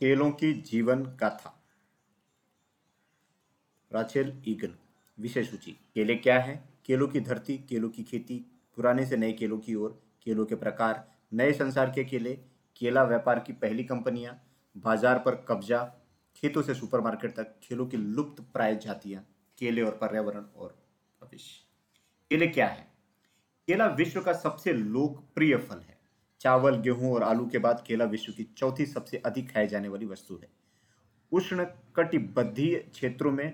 केलों की जीवन गाथा राचेल ईगन विषय सूची। केले क्या है? केलों की धरती केलों की खेती, पुराने से नए केलों की ओर केलों के प्रकार, नए संसार के केले केला व्यापार की पहली कंपनियाँ, बाज़ार पर कब्जा, खेतों से सुपरमार्केट तक, खेलों की लुप्त प्राय जातियाँ केले और पर्यावरण और भविष्य। केले क्या है? केला विश्व का सबसे लोकप्रिय फल है। चावल, गेहूँ और आलू के बाद केला विश्व की चौथी सबसे अधिक खाई जाने वाली वस्तु है। उष्ण कटिबद्धीय क्षेत्रों में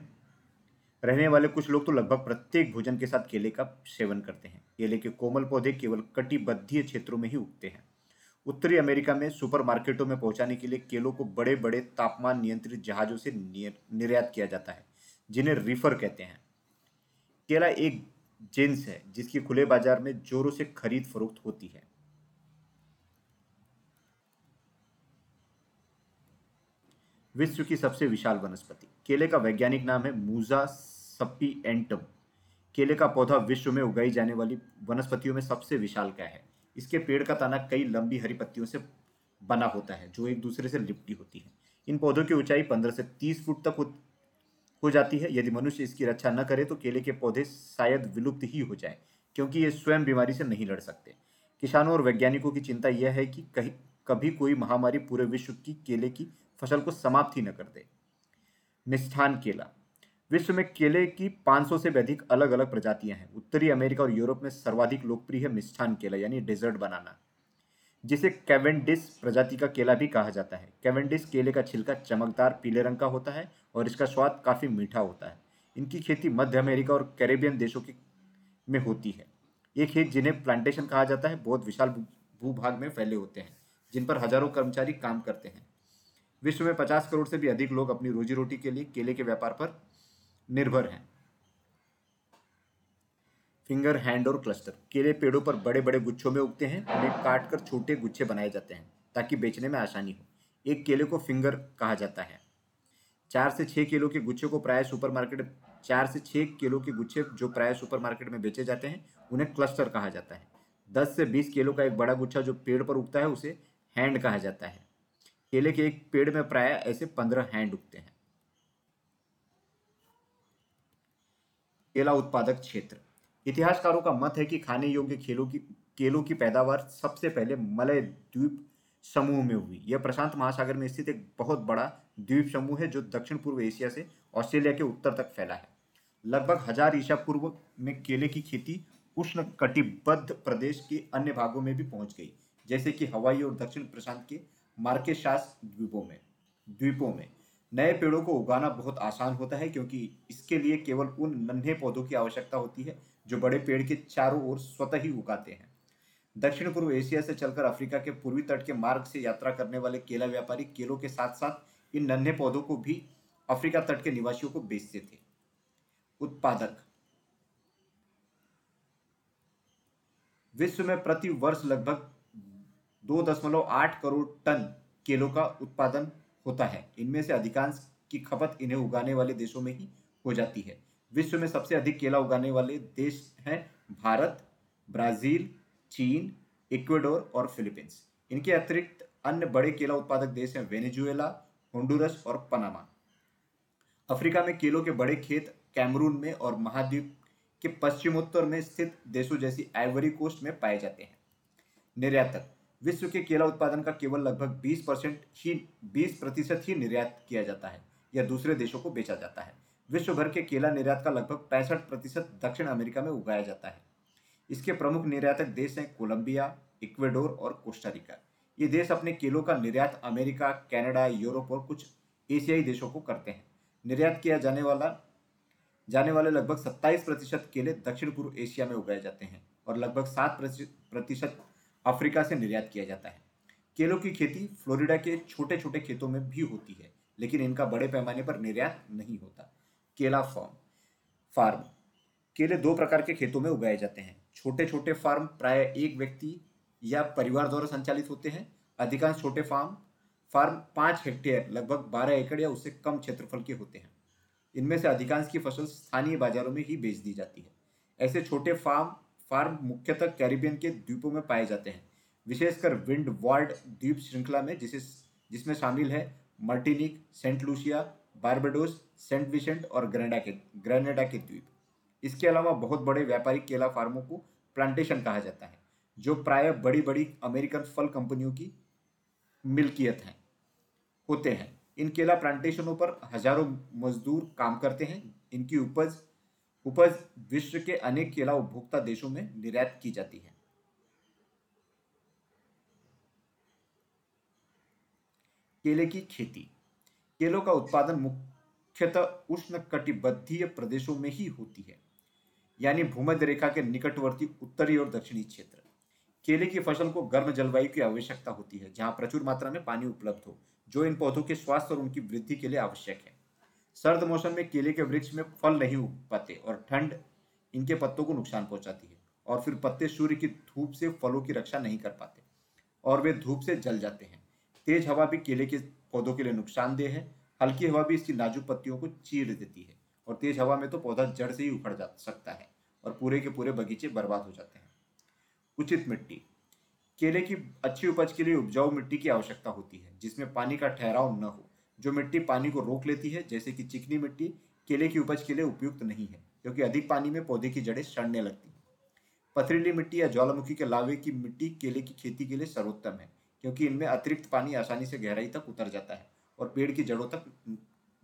रहने वाले कुछ लोग तो लगभग प्रत्येक भोजन के साथ केले का सेवन करते हैं। केले के कोमल पौधे केवल कटिबद्धीय क्षेत्रों में ही उगते हैं। उत्तरी अमेरिका में सुपरमार्केटों में पहुँचाने के लिए केलों को बड़े बड़े तापमान नियंत्रित जहाजों से निर्यात किया जाता है, जिन्हें रिफर कहते हैं। केला एक जेंस है, जिसकी खुले बाज़ार में जोरों से खरीद फरोख्त होती है। विश्व की सबसे विशाल वनस्पति। केले का वैज्ञानिक नाम है मूजा सप्पी सपिएंटम। केले का पौधा विश्व में उगाई जाने वाली वनस्पतियों में सबसे विशाल का है। इसके पेड़ का तना कई लंबी हरी पत्तियों से बना होता है, जो एक दूसरे से लिपटी होती है। इन पौधों की ऊंचाई 15 से 30 फुट तक हो जाती है। यदि मनुष्य इसकी रक्षा न करे तो केले के पौधे शायद विलुप्त ही हो जाए, क्योंकि ये स्वयं बीमारी से नहीं लड़ सकते। किसानों और वैज्ञानिकों की चिंता यह है कि कहीं, कभी कोई महामारी पूरे विश्व की केले की फ़सल को समाप्त ही न कर दे। मिष्ठान केला। विश्व में केले की 500 से भी अधिक अलग अलग प्रजातियाँ हैं। उत्तरी अमेरिका और यूरोप में सर्वाधिक लोकप्रिय है मिष्ठान केला, यानी डेजर्ट बनाना। जिसे कैवेंडिस प्रजाति का केला भी कहा जाता है। कैवेंडिस केले का छिलका चमकदार पीले रंग का होता है और इसका स्वाद काफ़ी मीठा होता है। इनकी खेती मध्य अमेरिका और कैरेबियन देशों के में होती है। ये खेत जिन्हें प्लांटेशन कहा जाता है, बहुत विशाल भूभाग में फैले होते हैं, जिन पर हज़ारों कर्मचारी काम करते हैं। विश्व में पचास करोड़ से भी अधिक लोग अपनी रोजी रोटी के लिए केले के व्यापार पर निर्भर हैं। फिंगर हैंड और क्लस्टर केले पेड़ों पर बड़े बड़े गुच्छों में उगते हैं, उन्हें काट कर छोटे गुच्छे बनाए जाते हैं, ताकि बेचने में आसानी हो। एक केले को फिंगर कहा जाता है। चार से छः किलो के गुच्छे को प्राय सुपरमार्केट, चार से छः किलो के गुच्छे जो प्राय सुपरमार्केट में बेचे जाते हैं, उन्हें क्लस्टर कहा जाता है। दस से बीस किलो का एक बड़ा गुच्छा जो पेड़ पर उगता है, उसे हैंड कहा जाता है। केले के एक पेड़ में प्राय ऐसे पंद्रह हैंड उगते हैं। केला उत्पादक क्षेत्र। इतिहासकारों का मत है कि खाने योग्य खेलों की, केलों की पैदावार सबसे पहले मलय द्वीप समूह में हुई। यह प्रशांत महासागर में स्थित एक बहुत बड़ा द्वीप समूह है, जो दक्षिण पूर्व एशिया से ऑस्ट्रेलिया के उत्तर तक फैला है। लगभग हज़ार ईसा पूर्व में केले की खेती उष्ण कटिबद्ध प्रदेश के अन्य भागों में भी पहुँच गई, जैसे कि हवाई और दक्षिण प्रशांत के मार्केशास द्वीपों में द्वीपों में। नए पेड़ों को उगाना बहुत आसान होता है क्योंकि इसके लिए केवल उन नन्हे पौधों की आवश्यकता होती है जो बड़े पेड़ के चारों ओर स्वतः ही उगाते हैं। दक्षिण पूर्व एशिया से चलकर अफ्रीका के पूर्वी तट के मार्ग से यात्रा करने वाले केला व्यापारी केलों के साथ साथ इन नन्हे पौधों को भी अफ्रीका तट के निवासियों को बेचते थे। उत्पादक। विश्व में प्रति वर्ष लगभग दो दशमलव आठ करोड़ टन केलों का उत्पादन होता है। इनमें से अधिकांश की खपत इन्हें उगाने वाले देशों में ही हो जाती है। विश्व में सबसे अधिक केला उगाने वाले देश हैं भारत, ब्राज़ील, चीन, इक्वेडोर और फिलीपींस। इनके अतिरिक्त अन्य बड़े केला उत्पादक देश हैं वेनेजुएला, होंडुरस और पनामा। अफ्रीका में केलों के बड़े खेत कैमरून में और महाद्वीप के पश्चिमोत्तर में स्थित देशों जैसी आइवरी कोस्ट में पाए जाते हैं। निर्यातक। विश्व के केला उत्पादन का केवल लगभग 20 परसेंट ही 20 प्रतिशत ही निर्यात किया जाता है, या दूसरे देशों को बेचा जाता है। विश्व भर के केला निर्यात का लगभग पैंसठ प्रतिशत दक्षिण अमेरिका में उगाया जाता है। इसके प्रमुख निर्यातक देश हैं कोलंबिया, इक्वेडोर और कोस्टारिका ये देश अपने केलों का निर्यात अमेरिका, कनाडा, यूरोप और कुछ एशियाई देशों को करते हैं। निर्यात किया जाने वाला, जाने वाले लगभग 27 प्रतिशत केले दक्षिण पूर्व एशिया में उगाए जाते हैं और लगभग सात प्रतिशत अफ्रीका से निर्यात किया जाता है। केलों की खेती फ्लोरिडा के छोटे छोटे खेतों में भी होती है, लेकिन इनका बड़े पैमाने पर निर्यात नहीं होता। केला फार्म फार्म। केले दो प्रकार के खेतों में उगाए जाते हैं। छोटे छोटे फार्म प्राय एक व्यक्ति या परिवार द्वारा संचालित होते हैं। अधिकांश छोटे फार्म फार्म पाँच हेक्टेयर, लगभग बारह एकड़ या उससे कम क्षेत्रफल के होते हैं। इनमें से अधिकांश की फ़सल स्थानीय बाजारों में ही बेच दी जाती है। ऐसे छोटे फार्म फार्म मुख्यतः कैरिबियन के द्वीपों में पाए जाते हैं, विशेषकर विंड वार्ड द्वीप श्रृंखला में, जिसे जिसमें शामिल है Martinique, Saint Lucia, Barbados, Saint Vincent और ग्रेनेडा के ग्रेनेडा के द्वीप। इसके अलावा बहुत बड़े व्यापारिक केला फार्मों को प्लांटेशन कहा जाता है, जो प्राय बड़ी बड़ी अमेरिकन फल कंपनियों की मिल्कियत हैं, होते हैं। इन केला प्लांटेशनों पर हज़ारों मजदूर काम करते हैं, इनकी उपज उपज विश्व के अनेक केला उपभोक्ता देशों में निर्यात की जाती है। केले की खेती। केलों का उत्पादन मुख्यतः उष्ण कटिबद्धीय प्रदेशों में ही होती है, यानी भूमध्य रेखा के निकटवर्ती उत्तरी और दक्षिणी क्षेत्र। केले की फ़सल को गर्म जलवायु की आवश्यकता होती है, जहाँ प्रचुर मात्रा में पानी उपलब्ध हो, जो इन पौधों के स्वास्थ्य और उनकी वृद्धि के लिए आवश्यक है। सर्द मौसम में केले के वृक्ष में फल नहीं उग पाते और ठंड इनके पत्तों को नुकसान पहुंचाती है और फिर पत्ते सूर्य की धूप से फलों की रक्षा नहीं कर पाते और वे धूप से जल जाते हैं। तेज हवा भी केले के पौधों के लिए नुकसानदेह है। हल्की हवा भी इसकी नाजुक पत्तियों को चीर देती है और तेज हवा में तो पौधा जड़ से ही उखड़ जा सकता है और पूरे के पूरे बगीचे बर्बाद हो जाते हैं। उचित मिट्टी। केले की अच्छी उपज के लिए उपजाऊ मिट्टी की आवश्यकता होती है, जिसमें पानी का ठहराव न हो। जो मिट्टी पानी को रोक लेती है, जैसे कि चिकनी मिट्टी, केले की उपज के लिए उपयुक्त नहीं है, क्योंकि अधिक पानी में पौधे की जड़ें सड़ने लगती हैं। पथरीली मिट्टी या ज्वालामुखी के लावे की मिट्टी केले की खेती के लिए सर्वोत्तम है, क्योंकि इनमें अतिरिक्त पानी आसानी से गहराई तक उतर जाता है और पेड़ की जड़ों तक,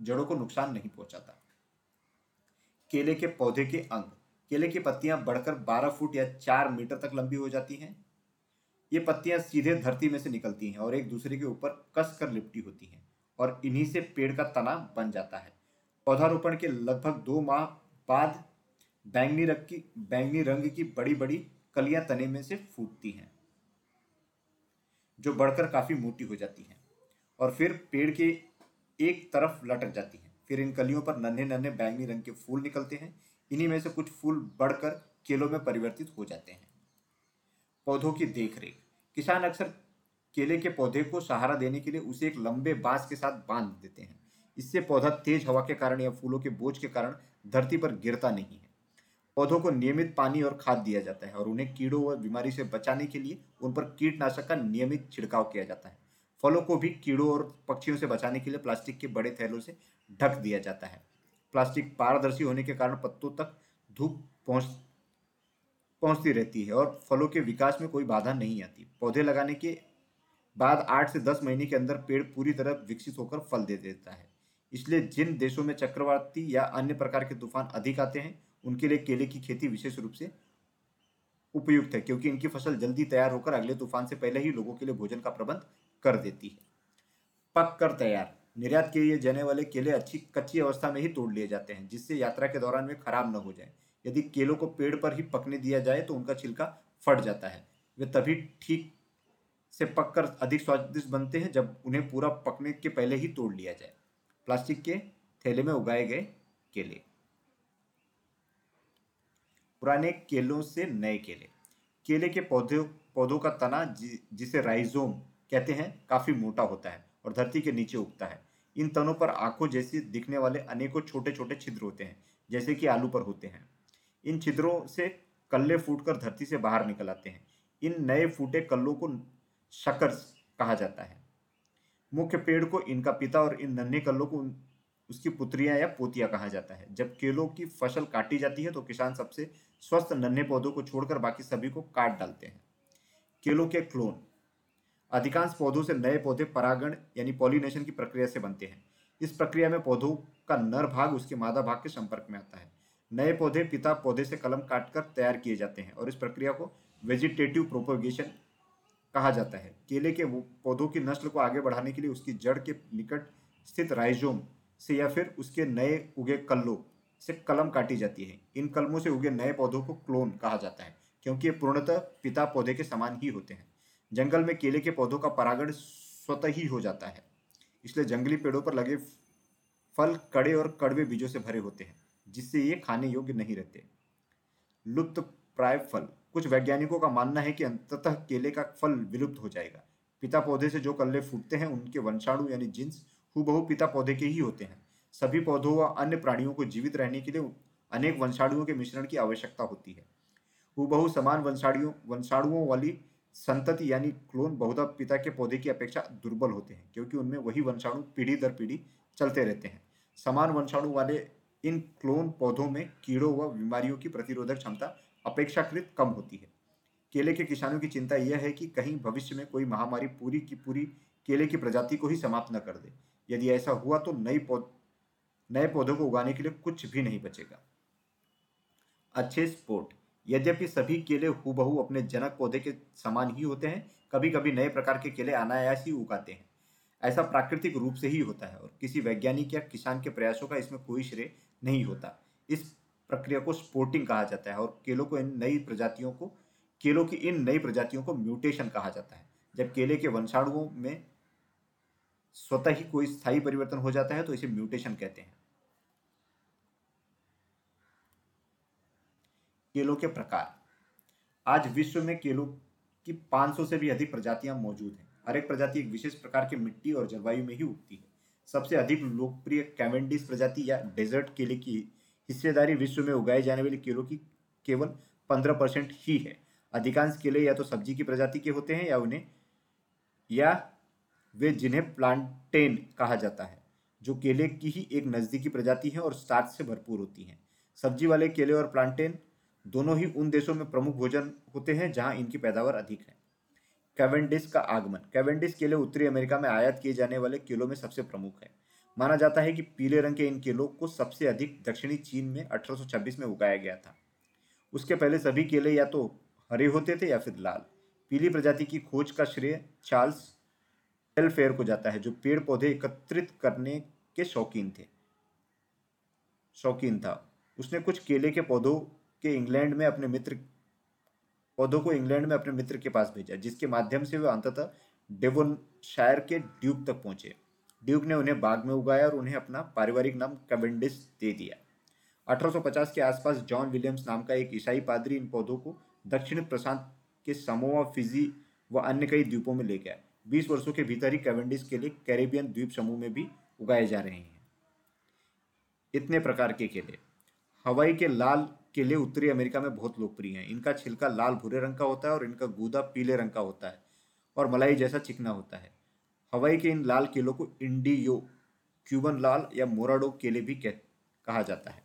जड़ों को नुकसान नहीं पहुंचाता। केले के पौधे के अंग, केले की पत्तियाँ बढ़कर 12 फुट या 4 मीटर तक लंबी हो जाती हैं। ये पत्तियाँ सीधे धरती में से निकलती हैं और एक दूसरे के ऊपर कस कर लिपटी होती हैं। और इन्हीं से पेड़ का तना बन जाता है। पौधारोपण के लगभग दो माह बाद बैंगनी रंग की, बैंगनी रंग की बड़ी बड़ी कलियाँ तने में से फूटती हैं, जो बढ़कर काफ़ी मोटी हो जाती हैं और फिर पेड़ के एक तरफ़ लटक जाती हैं। फिर इन कलियों पर नन्हे नन्हे बैंगनी रंग के फूल निकलते हैं। इन्हीं में से कुछ फूल बढ़कर केलों में परिवर्तित हो जाते हैं। पौधों की देखरेख। किसान अक्सर केले के पौधे को सहारा देने के लिए उसे एक लंबे बाँस के साथ बाँध देते हैं। इससे पौधा तेज हवा के कारण या फूलों के बोझ के कारण धरती पर गिरता नहीं है। पौधों को नियमित पानी और खाद दिया जाता है और उन्हें कीड़ों व बीमारी से बचाने के लिए उन पर कीटनाशक का नियमित छिड़काव किया जाता है। फलों को भी कीड़ों और पक्षियों से बचाने के लिए प्लास्टिक के बड़े थैलों से ढक दिया जाता है। प्लास्टिक पारदर्शी होने के कारण पत्तों तक धूप पहुँच, पहुँचती रहती है और फलों के विकास में कोई बाधा नहीं आती। पौधे लगाने के बाद आठ से दस महीने के अंदर पेड़ पूरी तरह विकसित होकर फल दे देता है। इसलिए जिन देशों में चक्रवाती या अन्य प्रकार के तूफ़ान अधिक आते हैं, उनके लिए केले की खेती विशेष रूप से उपयुक्त है, क्योंकि इनकी फ़सल जल्दी तैयार होकर अगले तूफ़ान से पहले ही लोगों के लिए भोजन का प्रबंध कर देती है। पक कर तैयार। निर्यात किए जाने वाले केले अच्छी, कच्ची अवस्था में ही तोड़ लिए जाते हैं, जिससे यात्रा के दौरान वे खराब न हो जाए। यदि केलों को पेड़ पर ही पकने दिया जाए तो उनका छिलका फट जाता है। वे तभी ठीक से पककर अधिक स्वादिष्ट बनते हैं जब उन्हें पूरा पकने के पहले ही तोड़ लिया जाए। प्लास्टिक के थैले में उगाए गए केले। पुराने केलों से नए केले। केले के पौधे पौधों का तना जि, जिसे राइजोम कहते हैं काफ़ी मोटा होता है और धरती के नीचे उगता है। इन तनों पर आँखों जैसी दिखने वाले अनेकों छोटे छोटे छिद्र होते हैं जैसे कि आलू पर होते हैं। इन छिद्रों से कल्ले फूटकर धरती से बाहर निकल आते हैं। इन नए फूटे कल्लों को शकर कहा जाता है। मुख्य पेड़ को इनका पिता और इन नन्हे कल्लों को उसकी पुत्रियाँ या पोतियाँ कहा जाता है। जब केलों की फ़सल काटी जाती है तो किसान सबसे स्वस्थ नन्हे पौधों को छोड़कर बाकी सभी को काट डालते हैं। केलों के क्लोन। अधिकांश पौधों से नए पौधे परागण यानी पॉलिनेशन की प्रक्रिया से बनते हैं। इस प्रक्रिया में पौधों का नर भाग उसके मादा भाग के संपर्क में आता है। नए पौधे पिता पौधे से कलम काटकर तैयार किए जाते हैं और इस प्रक्रिया को वेजिटेटिव प्रोपोगेशन कहा जाता है। केले के पौधों की नस्ल को आगे बढ़ाने के लिए उसकी जड़ के निकट स्थित राइजोम से या फिर उसके नए उगे कल्लों से कलम काटी जाती है। इन कलमों से उगे नए पौधों को क्लोन कहा जाता है, क्योंकि ये पूर्णतः पिता पौधे के समान ही होते हैं। जंगल में केले के पौधों का परागण स्वतः ही हो जाता है, इसलिए जंगली पेड़ों पर लगे फल कड़े और कड़वे बीजों से भरे होते हैं, जिससे ये खाने योग्य नहीं रहते। लुप्त प्राय फल। कुछ वैज्ञानिकों का मानना है कि अंततः केले का फल विलुप्त हो जाएगा। पिता पौधे से जो कल्ले फूटते हैं, उनके वंशाणु यानी जिन्स हु पिता पौधे के ही होते हैं। सभी पौधों व अन्य प्राणियों को जीवित रहने के लिए अनेक वंशाणुओं के मिश्रण की आवश्यकता होती है। हु समान वंशाणुओं वंशाणुओं वाली संतति यानी क्लोन बहुधा पिता के पौधे की अपेक्षा दुर्बल होते हैं, क्योंकि उनमें वही वंशाणु पीढ़ी दर पीढ़ी चलते रहते हैं। समान वंशाणु वाले इन क्लोन पौधों में कीड़ों व बीमारियों की प्रतिरोधक क्षमता अपेक्षाकृत कम होती है। केले के किसानों की चिंता यह है कि कहीं भविष्य में कोई महामारी पूरी की पूरी केले की प्रजाति को ही समाप्त न कर दे। यदि ऐसा हुआ तो नई पौध, नए पौधों को उगाने के लिए कुछ भी नहीं बचेगा। अच्छे स्पोर्ट। यद्यपि सभी केले हूबहू अपने जनक पौधे के समान ही होते हैं कभी कभी नए प्रकार के केले अनायास ही उगाते हैं। ऐसा प्राकृतिक रूप से ही होता है और किसी वैज्ञानिक या किसान के प्रयासों का इसमें कोई श्रेय नहीं होता। इस प्रक्रिया को स्पोर्टिंग कहा जाता है और केलों को इन नई प्रजातियों को, केलों की इन नई प्रजातियों को म्यूटेशन कहा जाता है। जब केले के वंशाणुओं में स्वतः ही कोई स्थायी परिवर्तन हो जाता है तो इसे म्यूटेशन कहते हैं। केलों के प्रकार। आज विश्व में केलों की 500 से भी अधिक प्रजातियाँ मौजूद हैं। हर एक प्रजाति एक विशेष प्रकार की मिट्टी और जलवायु में ही उगती है। सबसे अधिक लोकप्रिय कैवेंडिस प्रजाति या डेजर्ट केले की हिस्सेदारी विश्व में उगाए जाने वाले केलों की केवल 15 परसेंट ही है। अधिकांश केले या तो सब्ज़ी की प्रजाति के होते हैं या उन्हें या वे जिन्हें प्लांटेन कहा जाता है, जो केले की ही एक नज़दीकी प्रजाति है और स्टार्च से भरपूर होती हैं। सब्ज़ी वाले केले और प्लांटेन दोनों ही उन देशों में प्रमुख भोजन होते हैं जहाँ इनकी पैदावार अधिक है। कैवेंडिस का आगमन। कैवेंडिस केले उत्तरी अमेरिका में आयात किए जाने वाले केलों में सबसे प्रमुख है। माना जाता है कि पीले रंग के इन केलों को सबसे अधिक दक्षिणी चीन में 1826 में उगाया गया था। उसके पहले सभी केले या तो हरे होते थे या फिर लाल। पीली प्रजाति की खोज का श्रेय चार्ल्स टेलफेयर को जाता है, जो पेड़ पौधे एकत्रित करने के शौकीन थे। शौकीन था। उसने कुछ केले के पौधों के इंग्लैंड में अपने मित्र, पौधों को इंग्लैंड में अपने मित्र के पास भेजा, जिसके माध्यम से वे अंततः डेवोन शायर के ड्यूक तक पहुँचे। ड्यूक ने उन्हें बाग में उगाया और उन्हें अपना पारिवारिक नाम कवेंडिस दे दिया। 1850 के आसपास जॉन विलियम्स नाम का एक ईसाई पादरी इन पौधों को दक्षिण प्रशांत के समोआ, फिजी व अन्य कई द्वीपों में ले गया बीस वर्षों के भीतर ही कैवेंडिस के लिए कैरेबियन द्वीप समूह में भी उगाए जा रहे हैं। इतने प्रकार के केले। हवाई के लाल केले उत्तरी अमेरिका में बहुत लोकप्रिय हैं। इनका छिलका लाल भूरे रंग का होता है और इनका गूदा पीले रंग का होता है और मलाई जैसा चिकना होता है। हवाई के इन लाल केलों को इंडियो, क्यूबन लाल या मोराडो केले भी कह, कहा जाता है।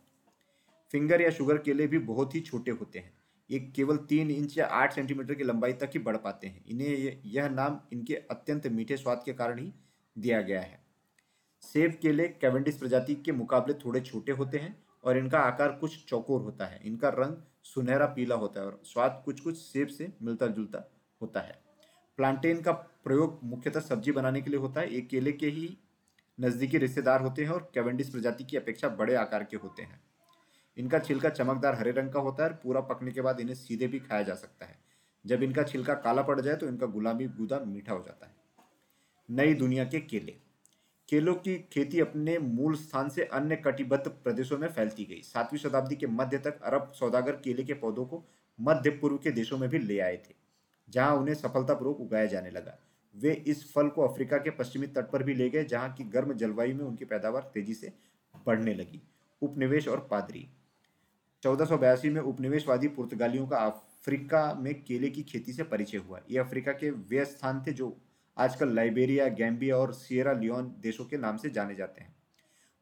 फिंगर या शुगर केले भी बहुत ही छोटे होते हैं। ये केवल तीन इंच या आठ सेंटीमीटर की लंबाई तक ही बढ़ पाते हैं। इन्हें यह नाम इनके अत्यंत मीठे स्वाद के कारण ही दिया गया है। सेब केले कैवेंडिस प्रजाति के मुकाबले थोड़े छोटे होते हैं और इनका आकार कुछ चौकोर होता है। इनका रंग सुनहरा पीला होता है और स्वाद कुछ कुछ सेब से मिलता जुलता होता है। प्लांटेन का प्रयोग मुख्यतः सब्ज़ी बनाने के लिए होता है। ये केले के ही नज़दीकी रिश्तेदार होते हैं और कैवेंडिस प्रजाति की अपेक्षा बड़े आकार के होते हैं। इनका छिलका चमकदार हरे रंग का होता है और पूरा पकने के बाद इन्हें सीधे भी खाया जा सकता है। जब इनका छिलका काला पड़ जाए तो इनका गुलाबी गुदा मीठा हो जाता है। नई दुनिया के केले। केलों की खेती अपने मूल स्थान से अन्य कटिबद्ध प्रदेशों में फैलती गई। सातवीं शताब्दी के मध्य तक अरब सौदागर केले के पौधों को मध्य पूर्व के देशों में भी ले आए थे। जहाँ उन्हें सफलतापूर्वक उगाया जाने लगा। वे इस फल को अफ्रीका के पश्चिमी तट पर भी ले गए, जहाँ की गर्म जलवायु में उनकी पैदावार तेज़ी से बढ़ने लगी। उपनिवेश और पादरी। चौदह में उपनिवेशवादी पुर्तगालियों का अफ्रीका में केले की खेती से परिचय हुआ। ये अफ्रीका के वे स्थान थे जो आजकल लाइबेरिया, गैम्बिया और सियरा लियोन देशों के नाम से जाने जाते हैं।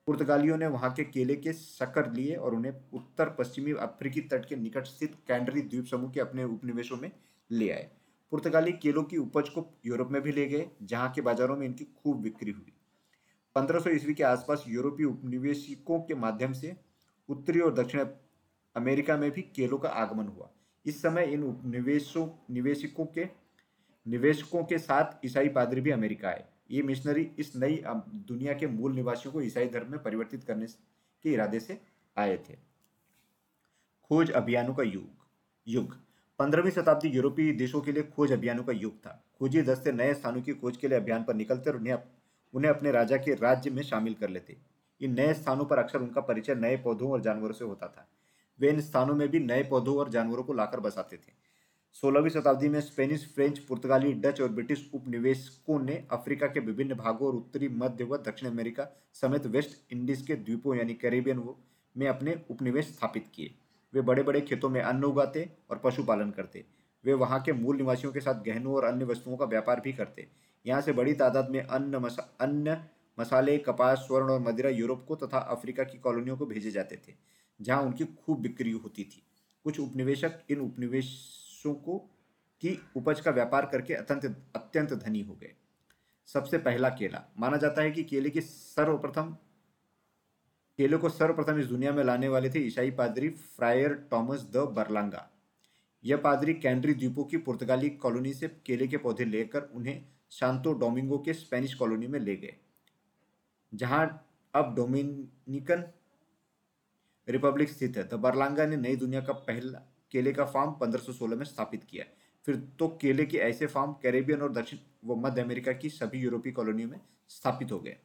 पुर्तगालियों ने वहाँ के केले के शक्कर लिए और उन्हें उत्तर पश्चिमी अफ्रीकी तट के निकट स्थित कैंडरी द्वीप समूह के अपने उपनिवेशों में ले आए। पुर्तगाली केलों की उपज को यूरोप में भी ले गए, जहाँ के बाजारों में इनकी खूब बिक्री हुई। 1500 ईस्वी के आसपास यूरोपीय उपनिवेशिकों के माध्यम से उत्तरी और दक्षिण अमेरिका में भी केलों का आगमन हुआ। इस समय इन उपनिवेशों, निवेशकों के निवेशकों के साथ ईसाई पादरी भी अमेरिका आए। ये मिशनरी इस नई दुनिया के मूल निवासियों को ईसाई धर्म में परिवर्तित करने के इरादे से आए थे। खोज अभियानों का युग युग। पंद्रहवीं शताब्दी यूरोपीय देशों के लिए खोज अभियानों का युग था। खोजी दस्ते नए स्थानों की खोज के लिए अभियान पर निकलते और उन्हें उन्हें अपने राजा के राज्य में शामिल कर लेते। इन नए स्थानों पर अक्सर उनका परिचय नए पौधों और जानवरों से होता था। वे इन स्थानों में भी नए पौधों और जानवरों को लाकर बसाते थे। सोलहवीं शताब्दी में स्पेनिश, फ्रेंच, पुर्तगाली, डच और ब्रिटिश उपनिवेशकों ने अफ्रीका के विभिन्न भागों और उत्तरी, मध्य व दक्षिण अमेरिका समेत वेस्ट इंडीज के द्वीपों यानी कैरेबियन में अपने उपनिवेश स्थापित किए। वे बड़े बड़े खेतों में अन्न उगाते और पशुपालन करते। वे वहाँ के मूल निवासियों के साथ गहनों और अन्य वस्तुओं का व्यापार भी करते। यहाँ से बड़ी तादाद में अन्न मसा अन्य मसाले, कपास, स्वर्ण और मदिरा यूरोप को तथा अफ्रीका की कॉलोनियों को भेजे जाते थे, जहाँ उनकी खूब बिक्री होती थी। कुछ उपनिवेशक इन उपनिवेशों को, की उपज का व्यापार करके अत्यंत अत्यंत धनी हो गए। सबसे पहला केला। माना जाता है कि केले की सर्वप्रथम केले को सर्वप्रथम इस दुनिया में लाने वाले थे ईसाई पादरी फ्रायर टॉमस द बरलांगा। यह पादरी कैंड्री द्वीपों की पुर्तगाली कॉलोनी से केले के पौधे लेकर उन्हें शांतो डोमिंगो के स्पेनिश कॉलोनी में ले गए, जहाँ अब डोमिनिकन रिपब्लिक स्थित है। द बरलांगा ने नई दुनिया का पहला केले का फार्म 1516 में स्थापित किया। फिर तो केले के ऐसे फार्म कैरेबियन और दक्षिण व मध्य अमेरिका की सभी यूरोपीय कॉलोनियों में स्थापित हो गए।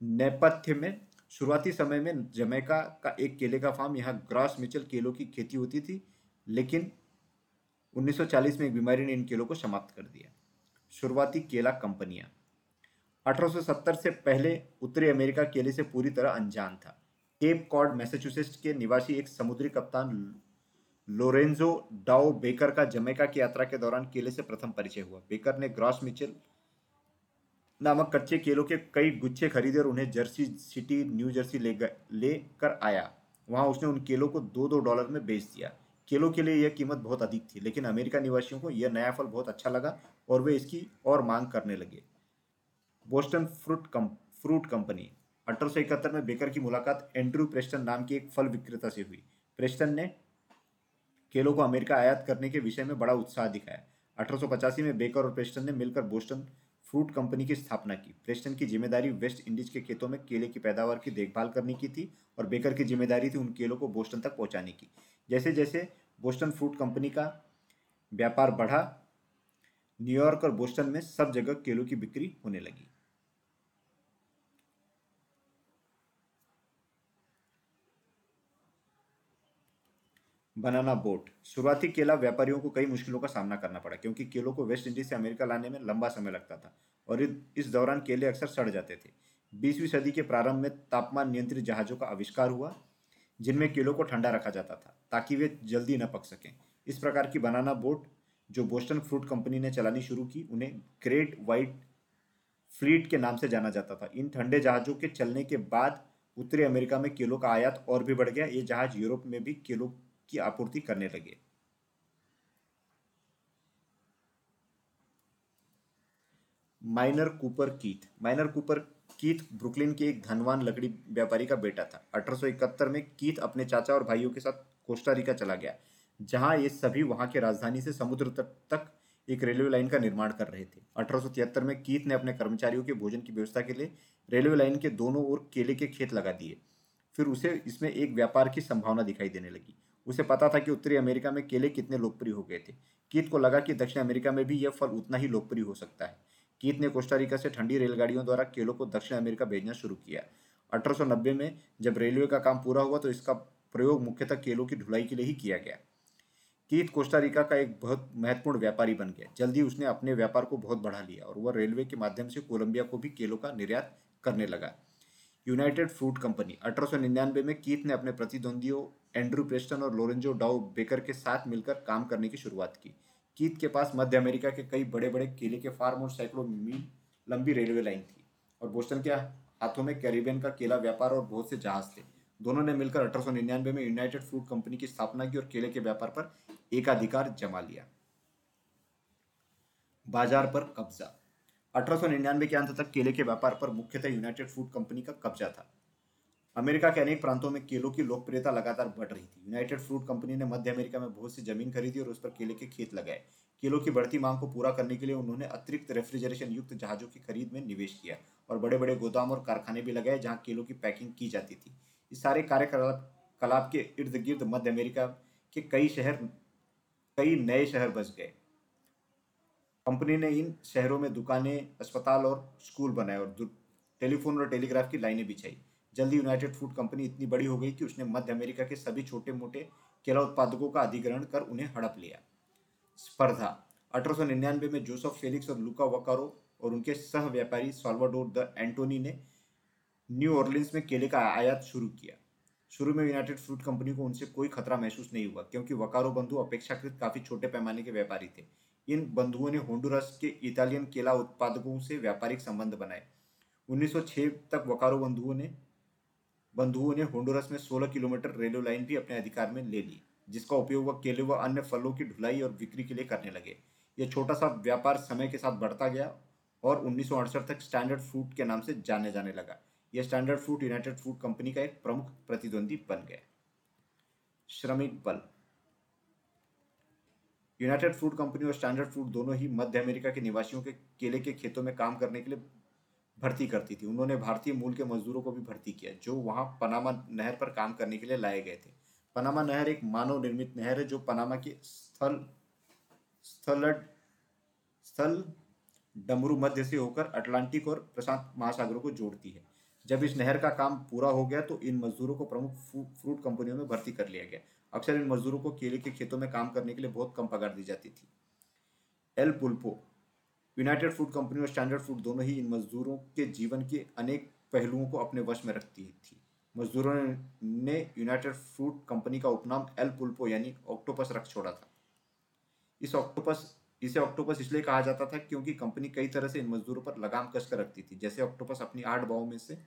नेपथ्य में शुरुआती समय में जमैका का एक केले का फार्म यहाँ ग्रास मिचल केलों की खेती होती थी, लेकिन 1940 में एक बीमारी ने इन केलों को समाप्त कर दिया। शुरुआती केला कंपनियाँ। 1870 से पहले उत्तरी अमेरिका केले से पूरी तरह अनजान था। केप कॉड मैसेच्यूसेट्स के निवासी एक समुद्री कप्तान लोरेंजो डाओ बेकर का जमैका की यात्रा के दौरान केले से प्रथम परिचय हुआ। बेकर ने ग्रॉस मिचेल नामक कच्चे केलों के कई गुच्छे खरीदे और उन्हें जर्सी सिटी, न्यू जर्सी ले लेकर आया। वहाँ उसने उन केलों को दो दो डॉलर में बेच दिया। केलों के लिए यह कीमत बहुत अधिक थी, लेकिन अमेरिका निवासियों को यह नया फल बहुत अच्छा लगा और वे इसकी और मांग करने लगे। बोस्टन फ्रूट कम, फ्रूट कंपनी, अठारह सौ इकहत्तर में बेकर की मुलाकात एंड्रू प्रेस्टन नाम की एक फल विक्रेता से हुई। प्रेस्टन ने केलों को अमेरिका आयात करने के विषय में बड़ा उत्साह दिखाया। अठारह सौ पचासी में बेकर और प्रेस्टन ने मिलकर बोस्टन फ्रूट कंपनी की स्थापना की। प्रेस्टन की ज़िम्मेदारी वेस्ट इंडीज के खेतों में केले की पैदावार की देखभाल करने की थी और बेकर की ज़िम्मेदारी थी उन केलों को बोस्टन तक पहुँचाने की। जैसे जैसे बोस्टन फ्रूट कंपनी का व्यापार बढ़ा, न्यूयॉर्क और बोस्टन में सब जगह केलों की बिक्री होने लगी। Banana boat. शुरुआती केला व्यापारियों को कई मुश्किलों का सामना करना पड़ा, क्योंकि केलों को वेस्ट इंडीज से अमेरिका लाने में लंबा समय लगता था और इस दौरान केले अक्सर सड़ जाते थे। बीसवीं सदी के प्रारंभ में तापमान नियंत्रित जहाज़ों का आविष्कार हुआ, जिनमें केलों को ठंडा रखा जाता था, ताकि वे जल्दी न पक सकें। इस प्रकार की बनाना बोट, जो बोस्टन फ्रूट कंपनी ने चलानी शुरू की, उन्हें ग्रेट वाइट फ्लीट के नाम से जाना जाता था। इन ठंडे जहाज़ों के चलने के बाद उत्तरी अमेरिका में केलों का आयात और भी बढ़ गया। ये जहाज़ यूरोप में भी केलों की आपूर्ति करने लगे। Minor Cooper Keith. Minor Cooper Keith Brooklyn के एक धनवान लकड़ी व्यापारी का बेटा था। अठारह में कीथ अपने चाचा और भाइयों के साथ कोस्टारिका चला गया, जहाँ ये सभी वहाँ के राजधानी से समुद्र तक तक एक रेलवे लाइन का निर्माण कर रहे थे। अठारह सौ तिहत्तर में कीथ ने अपने कर्मचारियों के भोजन की व्यवस्था के लिए रेलवे लाइन के दोनों ओर केले के खेत लगा दिए। फिर उसे इसमें एक व्यापार की संभावना दिखाई देने लगी। उसे पता था कि उत्तरी अमेरिका में केले कितने लोकप्रिय हो गए थे। कीत को लगा कि दक्षिण अमेरिका में भी यह फल उतना ही लोकप्रिय हो सकता है। कीत ने कोस्टारिका से ठंडी रेलगाड़ियों द्वारा केलों को दक्षिण अमेरिका भेजना शुरू किया। 1890 में जब रेलवे का काम पूरा हुआ तो इसका प्रयोग मुख्यतः केलों की ढुलाई के लिए ही किया गया। कीत कोस्टारिका का एक बहुत महत्वपूर्ण व्यापारी बन गया। जल्दी उसने अपने व्यापार को बहुत बढ़ा लिया और वह रेलवे के माध्यम से कोलंबिया को भी केलों का निर्यात करने लगा। यूनाइटेड फ्रूट कंपनी, अठारह सौ निन्यानवे में कीत ने अपने प्रतिद्वंदियों एंड्रू प्रेस्टन और लोरेंजो डाउ बेकर के साथ मिलकर काम करने की शुरुआत की। कीत के पास मध्य अमेरिका के कई बड़े बड़े केले के फार्म और सैकड़ों मील लंबी रेलवे लाइन थी और बोस्टन के हाथों में कैरिबियन का केला व्यापार और बहुत से जहाज़ थे। दोनों ने मिलकर अठारह सौ निन्यानवे में यूनाइटेड फ्रूट कंपनी की स्थापना की और केले के व्यापार पर एकाधिकार जमा लिया। बाज़ार पर कब्जा। अठारह सौ निन्यानवे के अंत तक केले के व्यापार पर मुख्यतः यूनाइटेड फ्रूट कंपनी का कब्जा था। अमेरिका के अनेक प्रांतों में केलों की लोकप्रियता लगातार बढ़ रही थी। यूनाइटेड फ्रूट कंपनी ने मध्य अमेरिका में बहुत सी ज़मीन खरीदी और उस पर केले के खेत लगाए। केलों की बढ़ती मांग को पूरा करने के लिए उन्होंने अतिरिक्त रेफ्रिजरेशन युक्त जहाजों की खरीद में निवेश किया और बड़े बड़े गोदाम और कारखाने भी लगाए जहाँ केलों की पैकिंग की जाती थी। इस सारे कार्यकलाप, कलाप के इर्द गिर्द मध्य अमेरिका के कई शहर, कई नए शहर बस गए। कंपनी ने इन शहरों में दुकानें, अस्पताल और स्कूल बनाए और टेलीफोन और टेलीग्राफ की लाइनें बिछाई। जल्दी यूनाइटेड फ़ूड कंपनी इतनी बड़ी हो गई कि उसने मध्य अमेरिका के सभी छोटे मोटे केला उत्पादकों का अधिग्रहण कर उन्हें हड़प लिया। स्पर्धा, अठारह में जोसेफ फेलिक्स और लुका वकारो और उनके सह व्यापारी सॉल्वाडोर द एंटोनी ने न्यू ऑर्लिन्स में केले का आयात शुरू किया। शुरू में यूनाइटेड फ्रूट कंपनी को उनसे कोई खतरा महसूस नहीं हुआ, क्योंकि वकारो बंधु अपेक्षाकृत काफ़ी छोटे पैमाने के व्यापारी थे। इन बंधुओं ने होंडुरस के इटालियन केला उत्पादकों से व्यापारिक संबंध बनाए। 1906 तक वकारो बंधुओं ने बंधुओं ने होंडुरस में 16 किलोमीटर रेलवे लाइन भी अपने अधिकार में ले ली, जिसका उपयोग वह केले व अन्य फलों की ढुलाई और बिक्री के लिए करने लगे। यह छोटा सा व्यापार समय के साथ बढ़ता गया और उन्नीस तक स्टैंडर्ड फ्रूट के नाम से जाने जाने लगा। यह Standard Fruit United Fruit Company का एक प्रमुख प्रतिद्वंदी बन गया। श्रमिक बल। यूनाइटेड फ्रूट कंपनी और स्टैंडर्ड फ्रूट दोनों ही मध्य अमेरिका के निवासियों के केले के खेतों में काम करने के लिए भर्ती करती थी। उन्होंने भारतीय मूल के मजदूरों को भी भर्ती किया, जो वहाँ पनामा नहर पर काम करने के लिए लाए गए थे। पनामा नहर एक मानव निर्मित नहर है, जो पनामा के स्थल स्थल स्थल डमरू मध्य से होकर अटलांटिक और प्रशांत महासागरों को जोड़ती है। जब इस नहर का काम पूरा हो गया तो इन मजदूरों को प्रमुख फ्रूट कंपनियों में भर्ती कर लिया गया। अक्सर इन मजदूरों को केले के खेतों में काम करने के लिए बहुत कम पगार दी जाती थी। El Pulpo United Food Company और स्टैंडर्ड फ़ूड दोनों ही इन मजदूरों के जीवन के अनेक पहलुओं को अपने वश में रखती थी। मजदूरों ने यूनाइटेड फ्रूट कंपनी का उपनाम एल पुल्पो यानी ऑक्टोपस रख छोड़ा था। इस ऑक्टोपस इसे ऑक्टोपस इसलिए कहा जाता था क्योंकि कंपनी कई तरह से इन मजदूरों पर लगाम कसकर रखती थी। जैसे ऑक्टोपस अपनी आठ बाहों में से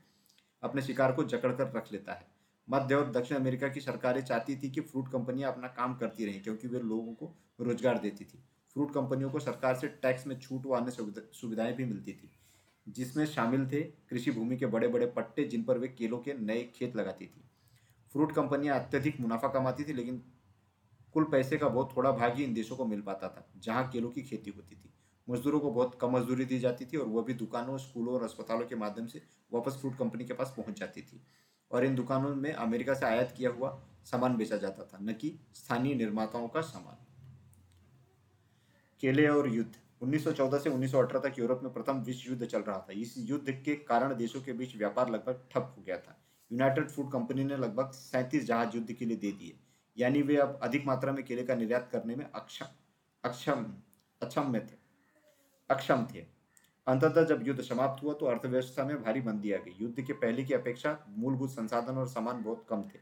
अपने शिकार को जकड़ कर रख लेता है। मध्य और दक्षिण अमेरिका की सरकारें चाहती थी कि फ्रूट कंपनियाँ अपना काम करती रहें क्योंकि वे लोगों को रोज़गार देती थी। फ्रूट कंपनियों को सरकार से टैक्स में छूट व अन्य सुविधाएँ भी मिलती थी, जिसमें शामिल थे कृषि भूमि के बड़े बड़े पट्टे, जिन पर वे केलों के नए खेत लगाती थी। फ्रूट कंपनियाँ अत्यधिक मुनाफा कमाती थी, लेकिन कुल पैसे का बहुत थोड़ा भाग ही इन देशों को मिल पाता था, जहाँ केलों की खेती होती थी। मजदूरों को बहुत कम मजदूरी दी जाती थी और वह भी दुकानों, स्कूलों और अस्पतालों के माध्यम से वापस फ्रूट कंपनी के पास पहुँच जाती थी और इन दुकानों में अमेरिका से आयात किया हुआ सामान बेचा जाता था, न कि स्थानीय निर्माताओं का सामान। केले और युद्ध। 1914 से 1918 तक यूरोप में प्रथम विश्व युद्ध चल रहा था। इस युद्ध के कारण देशों के बीच व्यापार लगभग ठप हो गया था। यूनाइटेड फ़ूड कंपनी ने लगभग सैंतीस जहाज़ युद्ध के लिए दे दिए। यानी वे अब अधिक मात्रा में केले का निर्यात करने में अक्षम अक्षम अक्षम में थे। अक्षम थे। अंततः जब युद्ध समाप्त हुआ तो अर्थव्यवस्था में भारी मंदी आ गई। युद्ध के पहले की अपेक्षा मूलभूत संसाधन और सामान बहुत कम थे।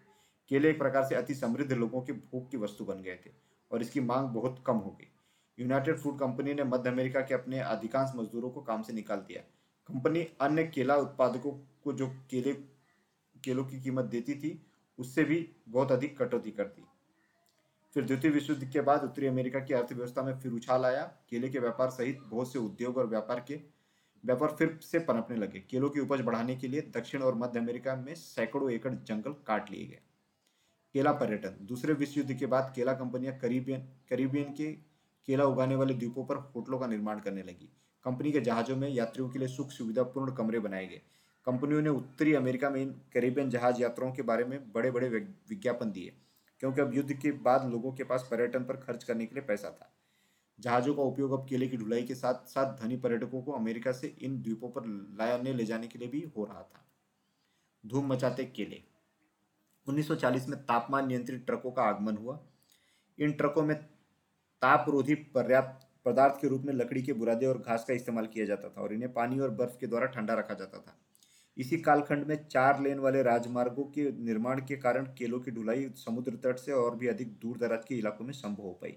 केले एक प्रकार से अति समृद्ध लोगों की भूख की वस्तु बन गए थे और इसकी मांग बहुत कम हो गई। यूनाइटेड फ़ूड कंपनी ने मध्य अमेरिका के अपने अधिकांश मजदूरों को काम से निकाल दिया। कंपनी अन्य केला उत्पादकों को जो केले, केलों की कीमत देती थी, उससे भी बहुत अधिक कटौती कर दी फिर द्वितीय विश्व युद्ध के बाद उत्तरी अमेरिका की अर्थव्यवस्था में फिर उछाल आया। केले के व्यापार सहित बहुत से उद्योग और व्यापार के व्यापार फिर से पनपने लगे। केलों की उपज बढ़ाने के लिए दक्षिण और मध्य अमेरिका में सैकड़ों एकड़ जंगल काट लिए गए। केला पर्यटन, दूसरे विश्व युद्ध के बाद केला कंपनियाँ करीबियन करीबियन के केला उगाने वाले द्वीपों पर होटलों का निर्माण करने लगी। कंपनी के जहाजों में यात्रियों के लिए सुख सुविधापूर्ण कमरे बनाए गए। कंपनियों ने उत्तरी अमेरिका में इन कैरिबियन जहाज़ यात्राओं के बारे में बड़े बड़े विज्ञापन दिए, क्योंकि अब युद्ध के बाद लोगों के पास पर्यटन पर खर्च करने के लिए पैसा था। जहाजों का उपयोग अब केले की ढुलाई के साथ साथ धनी पर्यटकों को अमेरिका से इन द्वीपों पर लाने, ले जाने के लिए भी हो रहा था। धूम मचाते केले। 1940 में तापमान नियंत्रित ट्रकों का आगमन हुआ। इन ट्रकों में तापरोधी पर्याप्त पदार्थ के रूप में लकड़ी के बुरादे और घास का इस्तेमाल किया जाता था और इन्हें पानी और बर्फ़ के द्वारा ठंडा रखा जाता था। इसी कालखंड में चार लेन वाले राजमार्गों के निर्माण के कारण केलों की ढुलाई समुद्र तट से और भी अधिक दूर दराज के इलाकों में संभव हो पाई।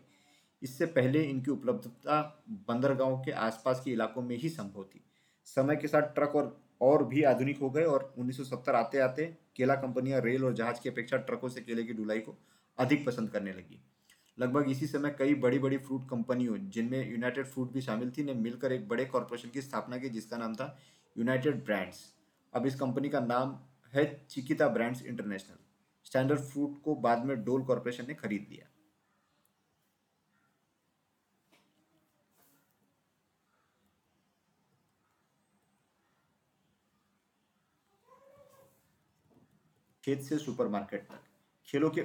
इससे पहले इनकी उपलब्धता बंदरगाहों के आसपास के इलाकों में ही संभव थी। समय के साथ ट्रक और और भी आधुनिक हो गए और 1970 आते आते केला कंपनियाँ रेल और जहाज़ की अपेक्षा ट्रकों से केले की ढुलाई को अधिक पसंद करने लगी। लगभग इसी समय कई बड़ी बड़ी फ्रूट कंपनियों, जिनमें यूनाइटेड फ्रूट भी शामिल थी, ने मिलकर एक बड़े कॉरपोरेशन की स्थापना की, जिसका नाम था यूनाइटेड ब्रांड्स अब इस कंपनी का नाम है Chiquita Brands International Standard Fruit को बाद में डोल कॉरपोरेशन ने खरीद लिया। खेत से सुपरमार्केट तक। खेलों के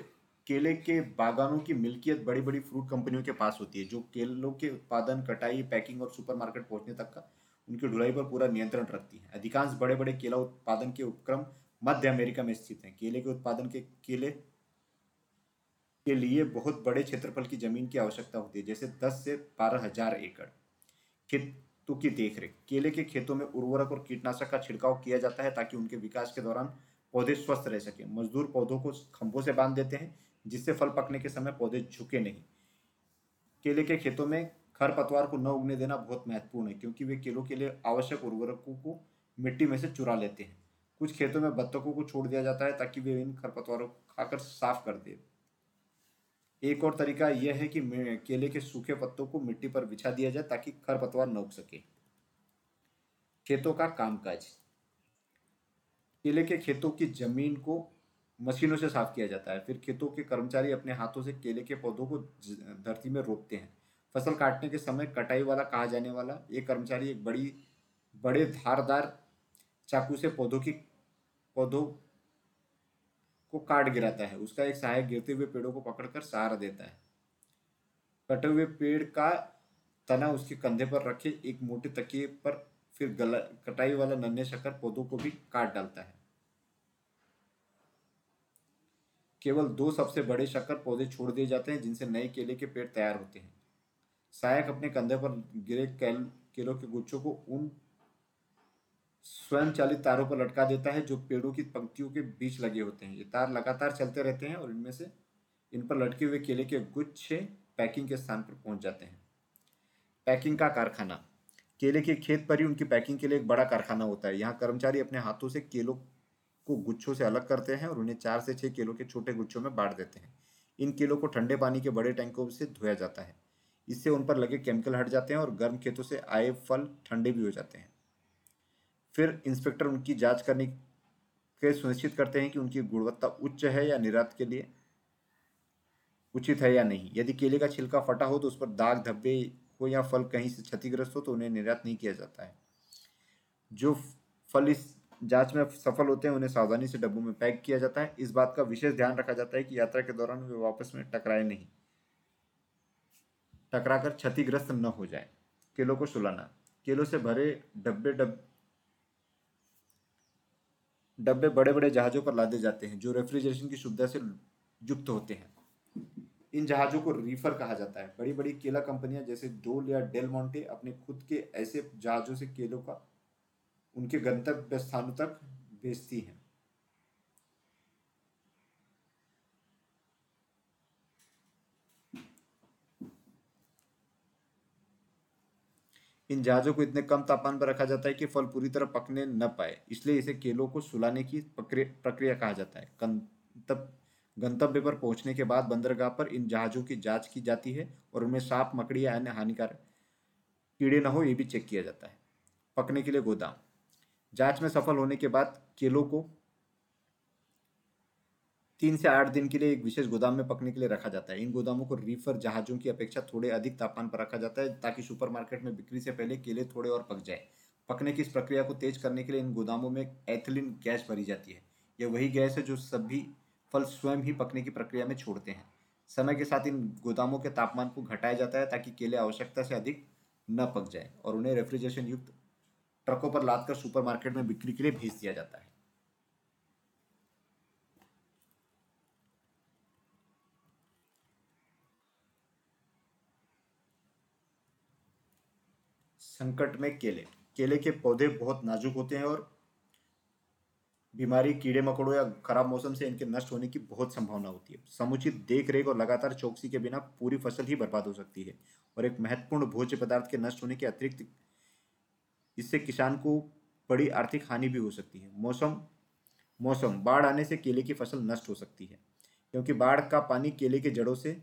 केले के बागानों की मिल्कियत बड़ी बड़ी फ्रूट कंपनियों के पास होती है, जो केलों के उत्पादन, कटाई पैकिंग और सुपरमार्केट पहुँचने तक का उनकी ढुलाई पर पूरा नियंत्रण रखती है। अधिकांश बड़े बड़े केला उत्पादन के उपक्रम मध्य अमेरिका में स्थित हैं। केले के उत्पादन के केले के लिए बहुत बड़े क्षेत्रफल की ज़मीन की आवश्यकता होती है, जैसे 10 से बारह हज़ार एकड़ खेतों की देखरेख। केले के खेतों में उर्वरक और कीटनाशक का छिड़काव किया जाता है ताकि उनके विकास के दौरान पौधे स्वस्थ रह सके। मजदूर पौधों को खंभों से बाँध देते हैं जिससे फल पकने के समय पौधे झुके नहीं। केले के खेतों में खरपतवार को न उगने देना बहुत महत्वपूर्ण है, क्योंकि वे केलों के लिए आवश्यक उर्वरकों को मिट्टी में से चुरा लेते हैं। कुछ खेतों में बत्तखों को छोड़ दिया जाता है ताकि वे इन खरपतवारों को खाकर साफ़ कर दे। एक और तरीका यह है कि केले के सूखे पत्तों को मिट्टी पर बिछा दिया जाए ताकि खरपतवार न उग सके। खेतों का कामकाज। केले के खेतों की ज़मीन को मशीनों से साफ़ किया जाता है। फिर खेतों के कर्मचारी अपने हाथों से केले के पौधों को धरती में रोपते हैं। फ़सल काटने के समय कटाई वाला, कहा जाने वाला ये कर्मचारी एक बड़ी, बड़े धारदार चाकू से पौधों की, पौधों को काट गिराता है। उसका एक सहायक गिरते हुए पेड़ों को पकड़कर सहारा देता है। कटे हुए पेड़ का तना उसके कंधे पर रखे एक मोटे तकिए पर फिर गला, कटाई वाला नन्हे शक्कर पौधों को भी काट डालता है। केवल दो सबसे बड़े शक्कर पौधे छोड़ दिए जाते हैं, जिनसे नए केले के पेड़ तैयार होते हैं। सहायक अपने कंधे पर गिरे कैल, केलों के गुच्छों को उन स्वयं चालित तारों पर लटका देता है, जो पेड़ों की पंक्तियों के बीच लगे होते हैं। ये तार लगातार चलते रहते हैं और इनमें से इन पर लटके हुए केले के गुच्छे पैकिंग के स्थान पर पहुँच जाते हैं। पैकिंग का कारखाना। केले के खेत पर ही उनकी पैकिंग के लिए एक बड़ा कारखाना होता है। यहाँ कर्मचारी अपने हाथों से केलों को गुच्छों से अलग करते हैं और उन्हें चार से छः केलों के छोटे गुच्छों में बांट देते हैं। इन केलों को ठंडे पानी के बड़े टैंकों से धोया जाता है। इससे उन पर लगे केमिकल हट जाते हैं और गर्म खेतों से आए फल ठंडे भी हो जाते हैं। फिर इंस्पेक्टर उनकी जाँच करने के सुनिश्चित करते हैं कि उनकी गुणवत्ता उच्च है या निर्यात के लिए उचित है या नहीं। यदि केले का छिलका फटा हो तो उस पर दाग, धब्बे हो या फल कहीं से क्षतिग्रस्त हो तो उन्हें निर्यात नहीं किया जाता है। जो फल इस जाँच में सफल होते हैं, उन्हें सावधानी से डब्बों में पैक किया जाता है। इस बात का विशेष ध्यान रखा जाता है कि यात्रा के दौरान वे वापस में टकराए नहीं। टकराकर क्षतिग्रस्त न हो जाए। केलों को सुलाना। केलों से भरे डब्बे डब, डब्बे बड़े बड़े जहाजों पर लादे जाते हैं, जो रेफ्रिजरेशन की सुविधा से युक्त होते हैं। इन जहाज़ों को रीफर कहा जाता है। बड़ी बड़ी केला कंपनियाँ जैसे डोल या डेल मोंटे अपने खुद के ऐसे जहाज़ों से केलों का उनके गंतव्य स्थानों तक भेजती हैं। इन जहाज़ों को इतने कम तापमान पर रखा जाता है कि फल पूरी तरह पकने न पाए, इसलिए इसे केलों को सुलाने की प्रक्रिया कहा जाता है। गंतव्य पर पहुँचने के बाद बंदरगाह पर इन जहाज़ों की जाँच की जाती है और उनमें सांप, मकड़ी या अन्य हानिकारक कीड़े न हो, ये भी चेक किया जाता है। पकने के लिए गोदाम। जाँच में सफल होने के बाद केलों को तीन से आठ दिन के लिए एक विशेष गोदाम में पकने के लिए रखा जाता है। इन गोदामों को रीफर जहाजों की अपेक्षा थोड़े अधिक तापमान पर रखा जाता है, ताकि सुपरमार्केट में बिक्री से पहले केले थोड़े और पक जाए। पकने की इस प्रक्रिया को तेज करने के लिए इन गोदामों में एथिलीन गैस भरी जाती है। यह वही गैस है जो सभी फल स्वयं ही पकने की प्रक्रिया में छोड़ते हैं। समय के साथ इन गोदामों के तापमान को घटाया जाता है, ताकि केले आवश्यकता से अधिक न पक जाए और उन्हें रेफ्रिजरेशन युक्त ट्रकों पर लादकर सुपरमार्केट में बिक्री के लिए भेज दिया जाता है। संकट में केले। केले के पौधे बहुत नाजुक होते हैं और बीमारी, कीड़े मकोड़ों या खराब मौसम से इनके नष्ट होने की बहुत संभावना होती है। समुचित देख रेख और लगातार चौकसी के बिना पूरी फ़सल ही बर्बाद हो सकती है और एक महत्वपूर्ण भोज्य पदार्थ के नष्ट होने के अतिरिक्त इससे किसान को बड़ी आर्थिक हानि भी हो सकती है। मौसम मौसम, बाढ़ आने से केले की फ़सल नष्ट हो सकती है, क्योंकि बाढ़ का पानी केले के जड़ों से,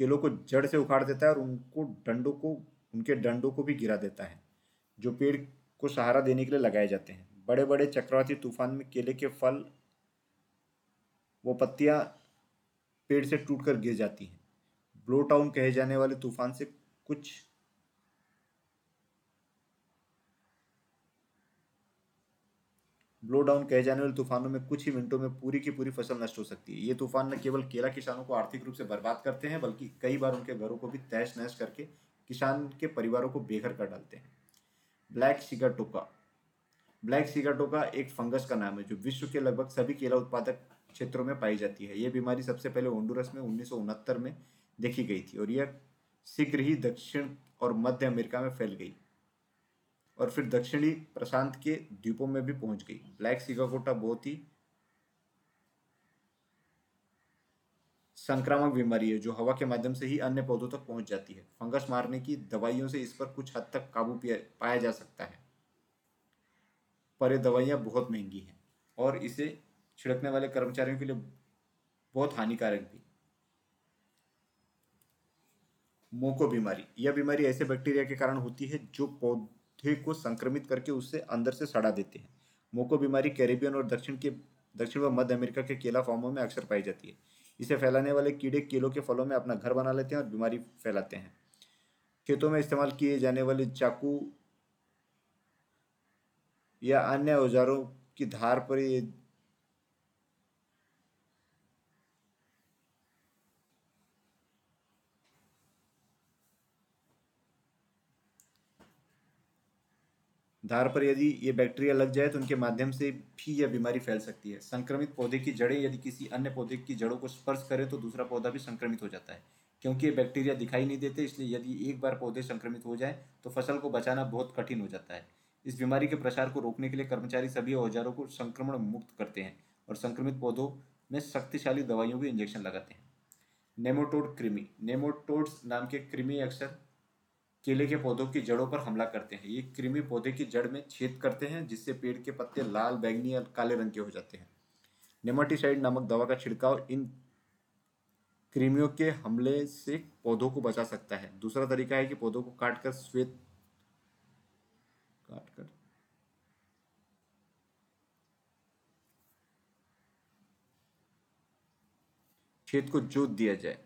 केलों को जड़ से उखाड़ देता है और उनको डंडों को, उनके डंडों को भी गिरा देता है, जो पेड़ को सहारा देने के लिए लगाए जाते हैं। बड़े बड़े चक्रवाती तूफ़ान में केले के फल वो पत्तियाँ पेड़ से टूटकर गिर जाती हैं। ब्लो टाउन कहे जाने वाले तूफ़ान से कुछ ब्लो डाउन कहे जाने वाले तूफानों में कुछ ही मिनटों में पूरी की पूरी फ़सल नष्ट हो सकती है। ये तूफ़ान न केवल केला किसानों को आर्थिक रूप से बर्बाद करते हैं, बल्कि कई बार उनके घरों को भी तहस नहस करके किसान के परिवारों को बेघर कर डालते हैं। ब्लैक शिगर टोका। ब्लैक सिगाटोका एक फंगस का नाम है, जो विश्व के लगभग सभी केला उत्पादक क्षेत्रों में पाई जाती है। यह बीमारी सबसे पहले ओंडुरस में उन्नीस सौ उनहत्तर में देखी गई थी और यह शीघ्र ही दक्षिण और मध्य अमेरिका में फैल गई। और फिर दक्षिणी प्रशांत के द्वीपों में भी पहुँच गई। ब्लैक सिकाकोटा बहुत ही संक्रामक बीमारी है, जो हवा के माध्यम से ही अन्य पौधों तक पहुँच जाती है। फंगस मारने की दवाइयों से इस पर कुछ हद तक काबू पाया जा सकता है। पर ये दवाइयाँ बहुत महँगी हैं और इसे छिड़कने वाले कर्मचारियों के लिए बहुत हानिकारक भी। मोको बीमारी, यह बीमारी ऐसे बैक्टीरिया के कारण होती है जो पौध को संक्रमित करके उससे अंदर से सड़ा देते हैं। मोको बीमारी कैरेबियन और दक्षिण के, दक्षिण व मध्य अमेरिका के केला फॉर्मों में अक्सर पाई जाती है। इसे फैलाने वाले कीड़े केलों के फलों में अपना घर बना लेते हैं और बीमारी फैलाते हैं। खेतों में इस्तेमाल किए जाने वाले चाकू या अन्य औजारों की धार पर ये धार पर यदि ये बैक्टीरिया लग जाए तो उनके माध्यम से भी यह बीमारी फैल सकती है। संक्रमित पौधे की जड़ें यदि किसी अन्य पौधे की जड़ों को स्पर्श करे तो दूसरा पौधा भी संक्रमित हो जाता है, क्योंकि ये बैक्टीरिया दिखाई नहीं देते, इसलिए यदि एक बार पौधे संक्रमित हो जाए तो फ़सल को बचाना बहुत कठिन हो जाता है। इस बीमारी के प्रसार को रोकने के लिए कर्मचारी सभी औजारों को संक्रमण मुक्त करते हैं और संक्रमित पौधों में शक्तिशाली दवाइयों के इंजेक्शन लगाते हैं। नेमोटोड कृमि, नेमोटोड्स नाम के कृमि अक्सर केले के पौधों की जड़ों पर हमला करते हैं। ये कृमि पौधे की जड़ में छेद करते हैं, जिससे पेड़ के पत्ते लाल, बैगनी या काले रंग के हो जाते हैं। नेमाटीसाइड नामक दवा का छिड़काव इन कृमियों के हमले से पौधों को बचा सकता है। दूसरा तरीका है कि पौधों को काटकर श्वेत, काटकर खेत को जोत दिया जाए।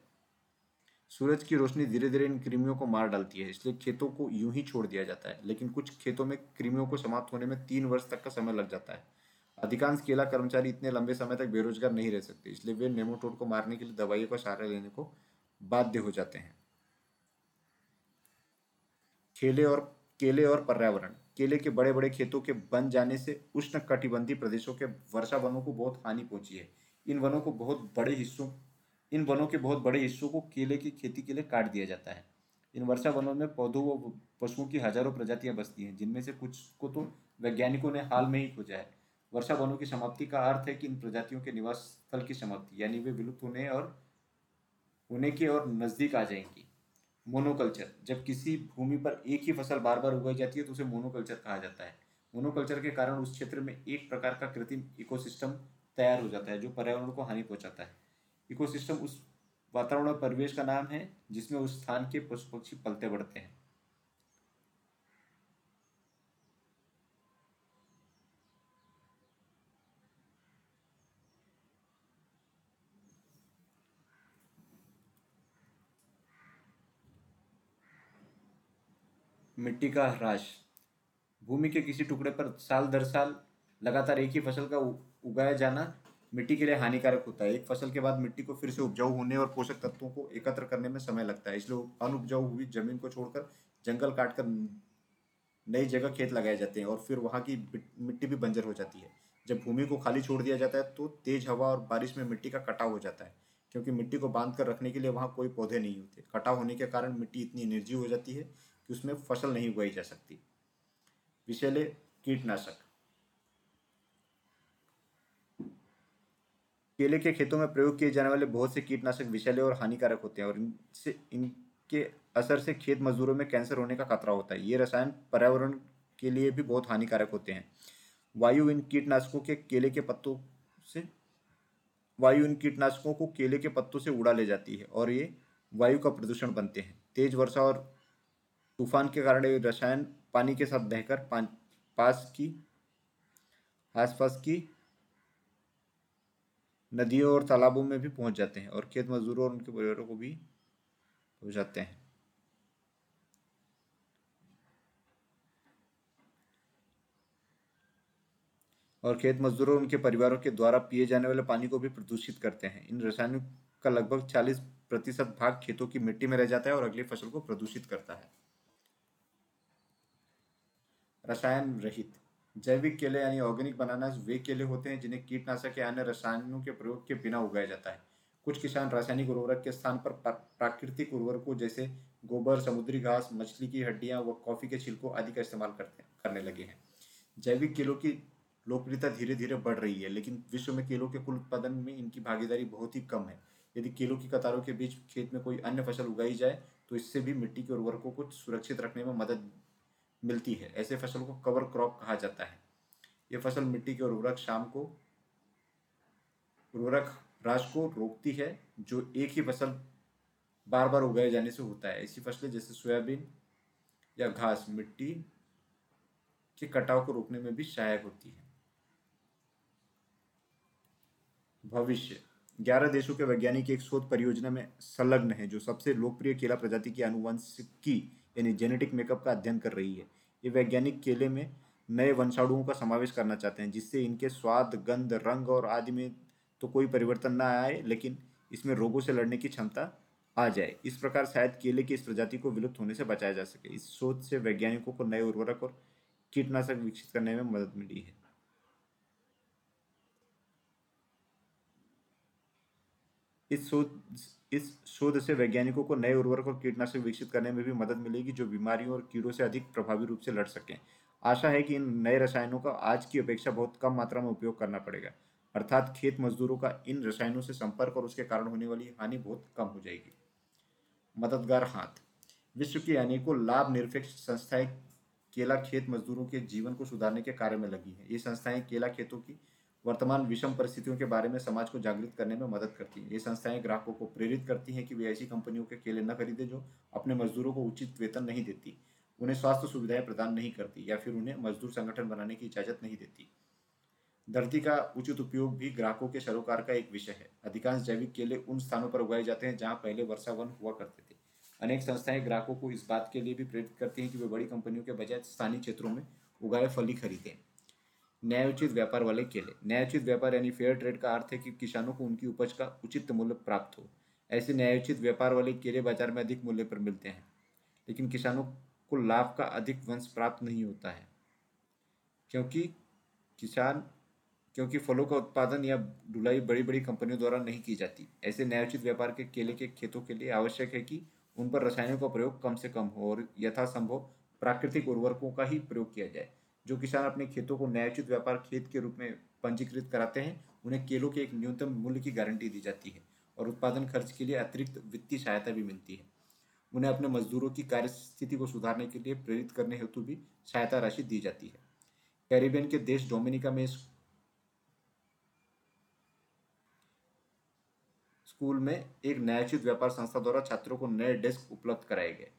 सूरज की रोशनी धीरे धीरे इन कृमियों को मार डालती है, इसलिए खेतों को यूँ ही छोड़ दिया जाता है। लेकिन कुछ खेतों में कृमियों को समाप्त होने में तीन वर्ष तक का समय लग जाता है। अधिकांश केला कर्मचारी इतने लंबे समय तक बेरोजगार नहीं रह सकते, इसलिए वे नेमोटोड को मारने के लिए दवाइयों का सहारा लेने को बाध्य हो जाते हैं। खेले और, केले और पर्यावरण। केले के बड़े बड़े खेतों के बन जाने से उष्ण कटिबंधीय प्रदेशों के वर्षा वनों को बहुत हानि पहुँची है। इन वनों को बहुत बड़े हिस्सों इन वनों के बहुत बड़े हिस्सों को केले की खेती के लिए काट दिया जाता है। इन वर्षा वनों में पौधों व पशुओं की हज़ारों प्रजातियाँ बसती हैं, जिनमें से कुछ को तो वैज्ञानिकों ने हाल में ही खोजा है। वर्षा वनों की समाप्ति का अर्थ है कि इन प्रजातियों के निवास स्थल की समाप्ति, यानी वे विलुप्त होने और होने के और नज़दीक आ जाएँगी। मोनोकल्चर, जब किसी भूमि पर एक ही फ़सल बार बार उगाई जाती है तो उसे मोनोकल्चर कहा जाता है। मोनोकल्चर के कारण उस क्षेत्र में एक प्रकार का कृत्रिम इकोसिस्टम तैयार हो जाता है, जो पर्यावरण को हानि पहुंचाता है। इकोसिस्टम उस वातावरण और परिवेश का नाम है, जिसमें उस स्थान के पशु पक्षी पलते बढ़ते हैं। मिट्टी का ह्रास। भूमि के किसी टुकड़े पर साल दर साल लगातार एक ही फ़सल का उगाया जाना मिट्टी के लिए हानिकारक होता है। एक फ़सल के बाद मिट्टी को फिर से उपजाऊ होने और पोषक तत्वों को एकत्र करने में समय लगता है। इसलिए अनुपजाऊ हुई ज़मीन को छोड़कर जंगल काटकर नई जगह खेत लगाए जाते हैं और फिर वहाँ की मिट्टी भी बंजर हो जाती है। जब भूमि को खाली छोड़ दिया जाता है तो तेज हवा और बारिश में मिट्टी का कटाव हो जाता है, क्योंकि मिट्टी को बाँध कर रखने के लिए वहाँ कोई पौधे नहीं होते। कटाव होने के कारण मिट्टी इतनी निर्जीव हो जाती है कि उसमें फ़सल नहीं उगाई जा सकती। विषैले कीटनाशक। केले के खेतों में प्रयोग किए जाने वाले बहुत से कीटनाशक विषैले और हानिकारक होते हैं और इनसे, इनके असर से खेत मजदूरों में कैंसर होने का खतरा होता है। ये रसायन पर्यावरण के लिए भी बहुत हानिकारक होते हैं। वायु इन कीटनाशकों के केले के पत्तों से, वायु इन कीटनाशकों को केले के पत्तों से उड़ा ले जाती है और ये वायु का प्रदूषण बनते हैं। तेज वर्षा और तूफ़ान के कारण ये रसायन पानी के साथ बहकर पास की, आसपास की नदियों और तालाबों में भी पहुँच जाते हैं और खेत मजदूरों और उनके परिवारों को भी जाते हैं। और खेत मजदूरों और उनके परिवारों के द्वारा पिए जाने वाले पानी को भी प्रदूषित करते हैं। इन रसायनों का लगभग 40 प्रतिशत भाग खेतों की मिट्टी में रह जाता है और अगली फ़सल को प्रदूषित करता है। रसायन रहित। जैविक केले यानी ऑर्गेनिक बनाना वे केले होते हैं जिन्हें कीटनाशक या अन्य रसायनों के प्रयोग के बिना उगाया जाता है। कुछ किसान रासायनिक उर्वरक के स्थान पर प्राकृतिक उर्वरकों जैसे गोबर, समुद्री घास, मछली की हड्डियाँ व कॉफ़ी के छिलकों आदि का इस्तेमाल करते, करने लगे हैं। जैविक केलों की लोकप्रियता धीरे धीरे बढ़ रही है, लेकिन विश्व में केलों के कुल उत्पादन में इनकी भागीदारी बहुत ही कम है। यदि केलों की कतारों के बीच खेत में कोई अन्य फ़सल उगाई जाए तो इससे भी मिट्टी के उर्वरकों को सुरक्षित रखने में मदद मिलती है। ऐसे फ़सल को कवर क्रॉप कहा जाता है। ये फ़सल मिट्टी के उर्वरक शाम को, उर्वरक राश को रोकती है, जो एक ही फ़सल बार बार उगाए जाने से होता है। ऐसी फ़सलें जैसे सोयाबीन या घास मिट्टी के कटाव को रोकने में भी सहायक होती है। भविष्य ग्यारह देशों के वैज्ञानिक एक शोध परियोजना में संलग्न है, जो सबसे लोकप्रिय केला प्रजाति की आनुवंशिकी, यानी जेनेटिक मेकअप का अध्ययन कर रही है। ये वैज्ञानिक केले में नए वंशाणुओं का समावेश करना चाहते हैं, जिससे इनके स्वाद, गंध, रंग और आदि में तो कोई परिवर्तन ना आए, लेकिन इसमें रोगों से लड़ने की क्षमता आ जाए। इस प्रकार शायद केले की इस प्रजाति को विलुप्त होने से बचाया जा सके। इस शोध से वैज्ञानिकों को नए उर्वरक और कीटनाशक विकसित करने में मदद मिली है। इस शोध इस शोध से वैज्ञानिकों को नए उर्वरक और कीटनाशक विकसित करने में भी मदद मिलेगी जो बीमारियों और कीड़ों से अधिक प्रभावी रूप से लड़ सकें। आशा है कि इन नए रसायनों का आज की अपेक्षा बहुत कम मात्रा में उपयोग करना पड़ेगा। अर्थात खेत मजदूरों का इन रसायनों से संपर्क और उसके कारण होने वाली हानि बहुत कम हो जाएगी। मददगार हाथ। विश्व की अनेकों लाभ निरपेक्ष संस्थाएँ केला खेत मजदूरों के जीवन को सुधारने के कार्य में लगी हैं। ये संस्थाएँ केला खेतों की वर्तमान विषम परिस्थितियों के बारे में समाज को जागृत करने में मदद करती हैं। ये संस्थाएँ ग्राहकों को प्रेरित करती हैं कि वे ऐसी कंपनियों के केले न खरीदें जो अपने मजदूरों को उचित वेतन नहीं देती, उन्हें स्वास्थ्य सुविधाएँ प्रदान नहीं करती या फिर उन्हें मजदूर संगठन बनाने की इजाज़त नहीं देती। धरती का उचित उपयोग भी ग्राहकों के सरोकार का एक विषय है। अधिकांश जैविक केले उन स्थानों पर उगाए जाते हैं जहाँ पहले वर्षा वन हुआ करते थे। अनेक संस्थाएँ ग्राहकों को इस बात के लिए भी प्रेरित करती हैं कि वे बड़ी कंपनियों के बजाय स्थानीय क्षेत्रों में उगाए फली खरीदें। न्यायोचित व्यापार वाले केले न्यायोचित व्यापार यानी फेयर ट्रेड का अर्थ है कि किसानों को उनकी उपज का उचित मूल्य प्राप्त हो। ऐसे न्यायोचित व्यापार वाले केले बाज़ार में अधिक मूल्य पर मिलते हैं, लेकिन किसानों को लाभ का अधिक वंश प्राप्त नहीं होता है। क्योंकि किसान, क्योंकि फलों का उत्पादन या ढुलाई बड़ी बड़ी कंपनियों द्वारा नहीं की जाती। ऐसे न्यायोचित व्यापार के केले के खेतों के लिए आवश्यक है कि उन पर रसायनों का प्रयोग कम से कम हो और यथासंभव प्राकृतिक उर्वरकों का ही प्रयोग किया जाए। जो किसान अपने खेतों को न्यायोचित व्यापार खेत के रूप में पंजीकृत कराते हैं, उन्हें केलों के एक न्यूनतम मूल्य की गारंटी दी जाती है और उत्पादन खर्च के लिए अतिरिक्त वित्तीय सहायता भी मिलती है। उन्हें अपने मजदूरों की कार्य स्थिति को सुधारने के लिए प्रेरित करने हेतु भी सहायता राशि दी जाती है। कैरिबियन के देश डोमिनिका में स्कूल में एक न्यायोचित व्यापार संस्था द्वारा छात्रों को नए डेस्क उपलब्ध कराए गए।